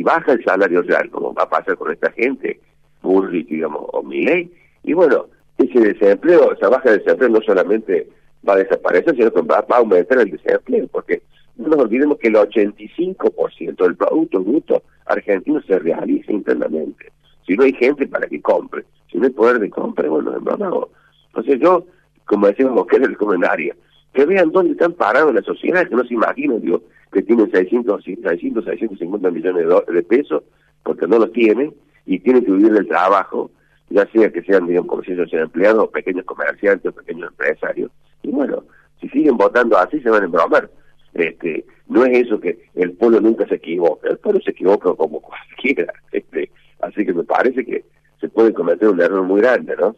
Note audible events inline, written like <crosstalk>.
si baja el salario real, como va a pasar con esta gente, Bullrich, digamos, o Milley, y bueno, ese desempleo, esa baja de desempleo no solamente va a desaparecer, sino que va, a aumentar el desempleo, porque no nos olvidemos que el 85% del Producto Bruto argentino se realiza internamente. Si no hay gente para que compre, si no hay poder de compra, bueno, no. Entonces yo, como decíamos <laughs> que era el comentario, que vean dónde están parados la sociedad, que no se imaginen, digo, que tienen 600, 600 650 millones de, pesos, porque no los tienen, y tienen que vivir del trabajo, ya sea que sean, digamos, como si sean empleados, o pequeños comerciantes, o pequeños empresarios. Y bueno, si siguen votando así, se van a embromar. Este, no es eso que el pueblo nunca se equivoca, el pueblo se equivoca como <laughs> cualquiera. Este, así que me parece que se puede cometer un error muy grande, ¿no?